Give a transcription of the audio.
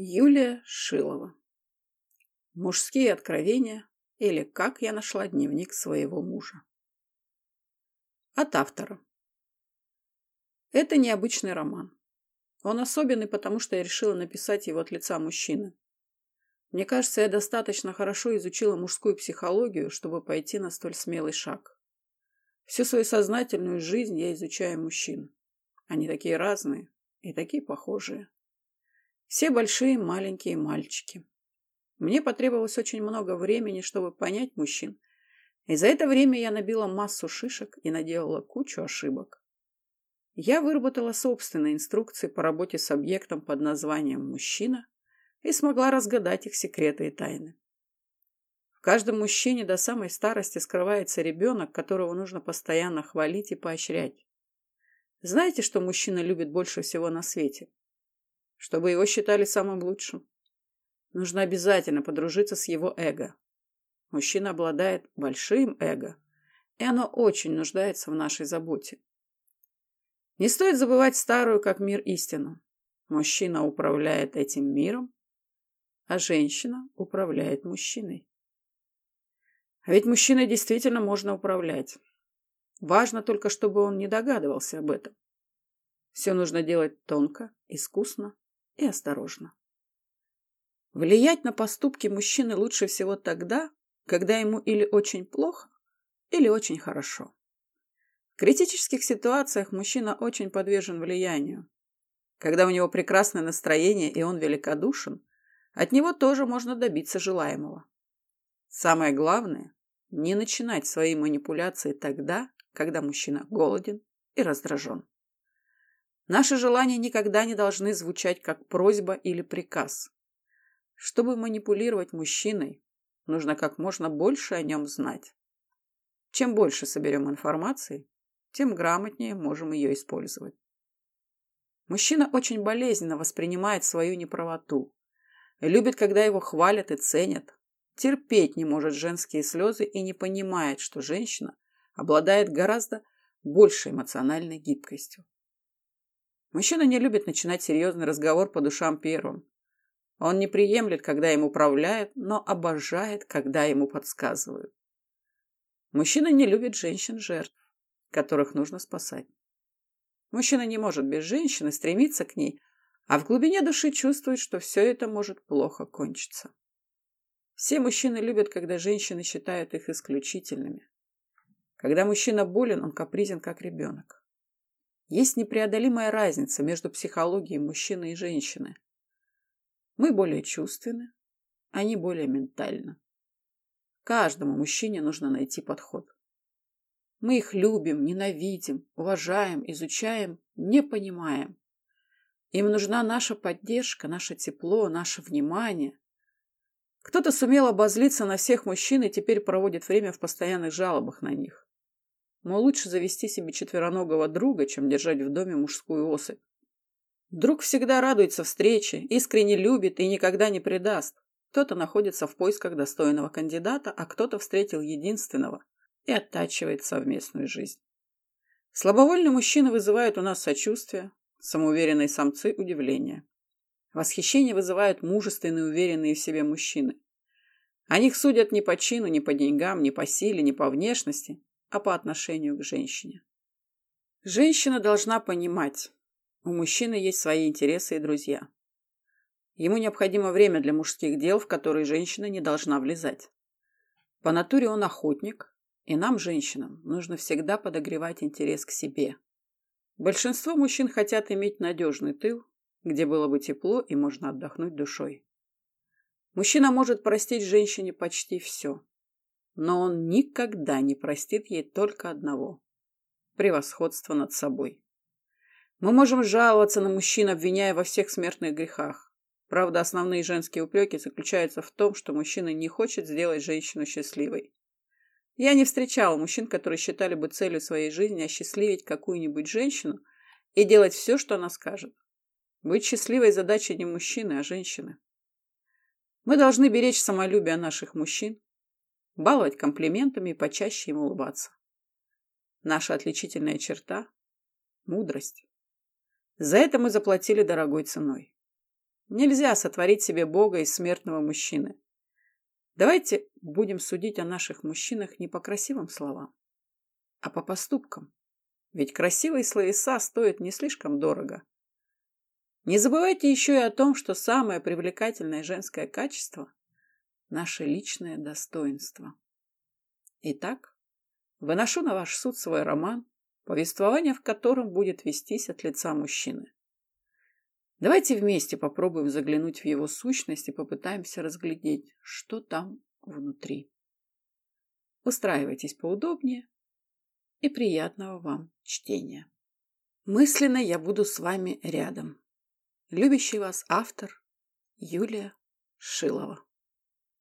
Юлия Шилова. Мужские откровения или как я нашла дневник своего мужа. От автора. Это необычный роман. Он особенный, потому что я решила написать его от лица мужчины. Мне кажется, я достаточно хорошо изучила мужскую психологию, чтобы пойти на столь смелый шаг. Всю свою сознательную жизнь я изучаю мужчин. Они такие разные и такие похожие. Все большие маленькие мальчики. Мне потребовалось очень много времени, чтобы понять мужчин. И за это время я набила массу шишек и наделала кучу ошибок. Я выработала собственные инструкции по работе с объектом под названием «мужчина» и смогла разгадать их секреты и тайны. В каждом мужчине до самой старости скрывается ребенок, которого нужно постоянно хвалить и поощрять. Знаете, что мужчина любит больше всего на свете? Чтобы его считали самым лучшим. Нужно обязательно подружиться с его эго. Мужчина обладает большим эго, и оно очень нуждается в нашей заботе. Не стоит забывать старую как мир истину. Мужчина управляет этим миром, а женщина управляет мужчиной. А ведь мужчиной действительно можно управлять. Важно только, чтобы он не догадывался об этом. Все нужно делать тонко, искусно и осторожно. Влиять на поступки мужчины лучше всего тогда, когда ему или очень плохо, или очень хорошо. В критических ситуациях мужчина очень подвержен влиянию. Когда у него прекрасное настроение и он великодушен, от него тоже можно добиться желаемого. Самое главное – не начинать свои манипуляции тогда, когда мужчина голоден и раздражен. Наши желания никогда не должны звучать как просьба или приказ. Чтобы манипулировать мужчиной, нужно как можно больше о нем знать. Чем больше соберем информации, тем грамотнее можем ее использовать. Мужчина очень болезненно воспринимает свою неправоту. Любит, когда его хвалят и ценят. Терпеть не может женские слезы и не понимает, что женщина обладает гораздо большей эмоциональной гибкостью. Мужчина не любит начинать серьезный разговор по душам первым. Он не приемлет, когда им управляют, но обожает, когда ему подсказывают. Мужчина не любит женщин-жертв, которых нужно спасать. Мужчина не может без женщины стремиться к ней, а в глубине души чувствует, что все это может плохо кончиться. Все мужчины любят, когда женщины считают их исключительными. Когда мужчина болен, он капризен, как ребенок. Есть непреодолимая разница между психологией мужчины и женщины. Мы более чувственны, они более ментальны. Каждому мужчине нужно найти подход. Мы их любим, ненавидим, уважаем, изучаем, не понимаем. Им нужна наша поддержка, наше тепло, наше внимание. Кто-то сумел обозлиться на всех мужчин и теперь проводит время в постоянных жалобах на них. Мол, лучше завести себе четвероногого друга, чем держать в доме мужскую особь. Друг всегда радуется встрече, искренне любит и никогда не предаст. Кто-то находится в поисках достойного кандидата, а кто-то встретил единственного и оттачивает совместную жизнь. Слабовольные мужчины вызывают у нас сочувствие, самоуверенные самцы – удивление. Восхищение вызывают мужественные, уверенные в себе мужчины. О них судят не по чину, не по деньгам, не по силе, не по внешности, а по отношению к женщине. Женщина должна понимать, у мужчины есть свои интересы и друзья. Ему необходимо время для мужских дел, в которые женщина не должна влезать. По натуре он охотник, и нам, женщинам, нужно всегда подогревать интерес к себе. Большинство мужчин хотят иметь надежный тыл, где было бы тепло и можно отдохнуть душой. Мужчина может простить женщине почти все но он никогда не простит ей только одного – превосходство над собой. Мы можем жаловаться на мужчин, обвиняя во всех смертных грехах. Правда, основные женские упреки заключаются в том, что мужчина не хочет сделать женщину счастливой. Я не встречала мужчин, которые считали бы целью своей жизни осчастливить какую-нибудь женщину и делать все, что она скажет. Быть счастливой задача не мужчины, а женщины. Мы должны беречь самолюбие наших мужчин, баловать комплиментами и почаще им улыбаться. Наша отличительная черта – мудрость. За это мы заплатили дорогой ценой. Нельзя сотворить себе Бога из смертного мужчины. Давайте будем судить о наших мужчинах не по красивым словам, а по поступкам. Ведь красивые словеса стоят не слишком дорого. Не забывайте еще и о том, что самое привлекательное женское качество – наше личное достоинство. Итак, выношу на ваш суд свой роман, повествование в котором будет вестись от лица мужчины. Давайте вместе попробуем заглянуть в его сущность и попытаемся разглядеть, что там внутри. Устраивайтесь поудобнее и приятного вам чтения. Мысленно я буду с вами рядом. Любящий вас автор Юлия Шилова